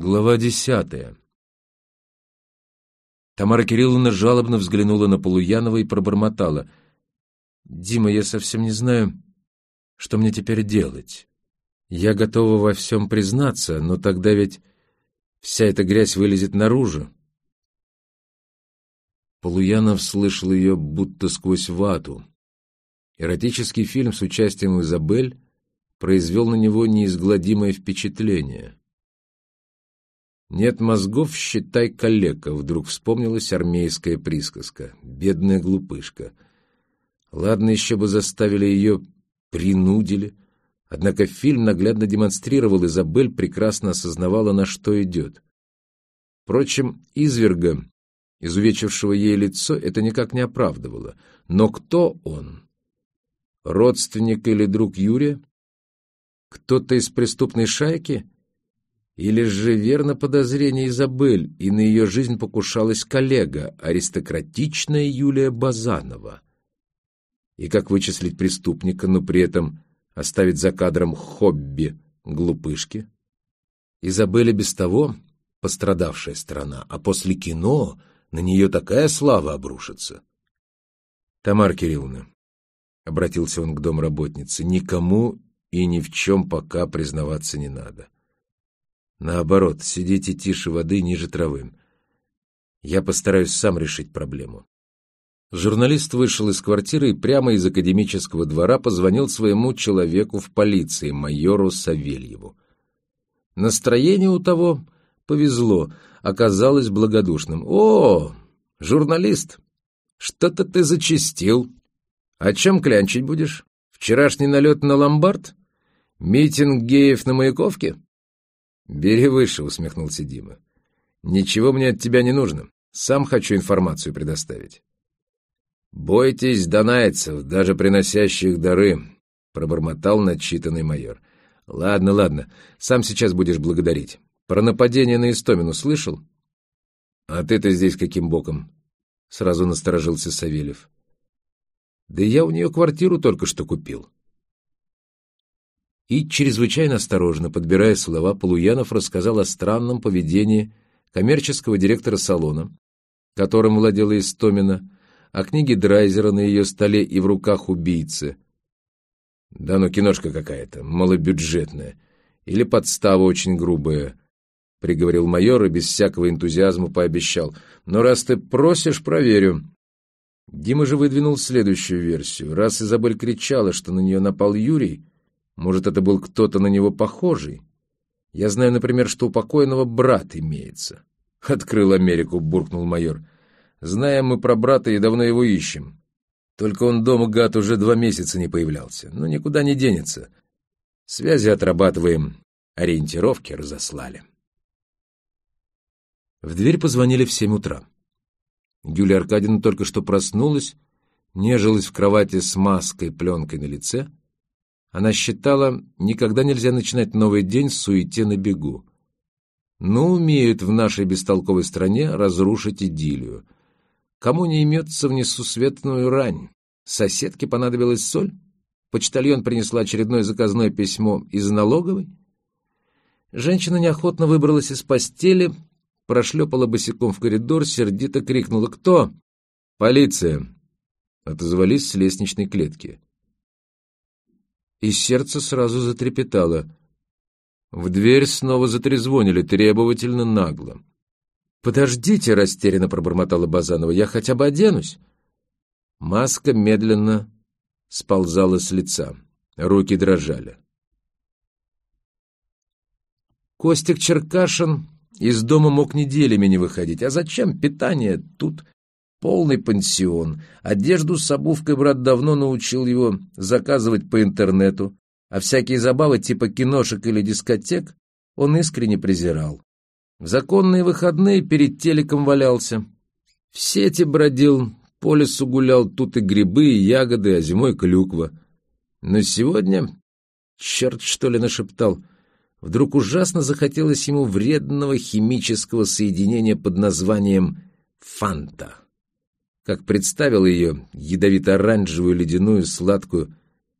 Глава десятая. Тамара Кирилловна жалобно взглянула на Полуянова и пробормотала. «Дима, я совсем не знаю, что мне теперь делать. Я готова во всем признаться, но тогда ведь вся эта грязь вылезет наружу». Полуянов слышал ее будто сквозь вату. Эротический фильм с участием Изабель произвел на него неизгладимое впечатление. «Нет мозгов, считай калека», — вдруг вспомнилась армейская присказка. «Бедная глупышка». Ладно, еще бы заставили ее, принудили. Однако фильм наглядно демонстрировал, Изабель прекрасно осознавала, на что идет. Впрочем, изверга, изувечившего ей лицо, это никак не оправдывало. Но кто он? Родственник или друг Юрия? Кто-то из преступной шайки? Или же верно подозрение Изабель, и на ее жизнь покушалась коллега, аристократичная Юлия Базанова? И как вычислить преступника, но при этом оставить за кадром хобби глупышки? Изабель без того пострадавшая сторона, а после кино на нее такая слава обрушится. Тамара Кирилловна, — обратился он к домработнице, — никому и ни в чем пока признаваться не надо. — Наоборот, сидите тише воды ниже травы. Я постараюсь сам решить проблему. Журналист вышел из квартиры и прямо из академического двора позвонил своему человеку в полиции, майору Савельеву. Настроение у того повезло, оказалось благодушным. «О, журналист, что-то ты зачистил. О чем клянчить будешь? Вчерашний налет на ломбард? Митинг геев на Маяковке?» «Бери выше», — усмехнулся Дима. «Ничего мне от тебя не нужно. Сам хочу информацию предоставить». «Бойтесь донайцев, даже приносящих дары», — пробормотал начитанный майор. «Ладно, ладно, сам сейчас будешь благодарить. Про нападение на Истомину слышал?» «А ты-то здесь каким боком?» — сразу насторожился Савельев. «Да я у нее квартиру только что купил», и, чрезвычайно осторожно подбирая слова, Полуянов рассказал о странном поведении коммерческого директора салона, которым владела Истомина, о книге Драйзера на ее столе и в руках убийцы. Да ну киношка какая-то, малобюджетная, или подстава очень грубая, — приговорил майор и без всякого энтузиазма пообещал. Но раз ты просишь, проверю. Дима же выдвинул следующую версию. Раз Изабель кричала, что на нее напал Юрий, может, это был кто-то на него похожий? Я знаю, например, что у покойного брат имеется. Открыл Америку, буркнул майор. Знаем мы про брата и давно его ищем. Только он дома, гад, уже два месяца не появлялся. Но никуда не денется. Связи отрабатываем, ориентировки разослали. В дверь позвонили в семь утра. Юлия Аркадьевна только что проснулась, нежилась в кровати с маской, пленкой на лице — она считала, никогда нельзя начинать новый день в суете на бегу. Но умеют в нашей бестолковой стране разрушить идиллию. Кому не имется в несусветную рань? Соседке понадобилась соль? Почтальон принесла очередное заказное письмо из налоговой? Женщина неохотно выбралась из постели, прошлепала босиком в коридор, сердито крикнула «Кто?» «Полиция!» Отозвались с лестничной клетки и сердце сразу затрепетало. В дверь снова затрезвонили, требовательно, нагло. «Подождите», — растерянно пробормотала Базанова, — «я хотя бы оденусь». Маска медленно сползала с лица, руки дрожали. Костик Черкашин из дома мог неделями не выходить. А зачем питание? Тут Полный пансион. Одежду с обувкой брат давно научил его заказывать по интернету, а всякие забавы типа киношек или дискотек он искренне презирал. В законные выходные перед телеком валялся. В сети бродил, по лесу гулял, тут и грибы, и ягоды, а зимой клюква. Но сегодня, черт что ли нашептал, вдруг ужасно захотелось ему вредного химического соединения под названием «фанта» как представил ее, ядовито-оранжевую, ледяную, сладкую,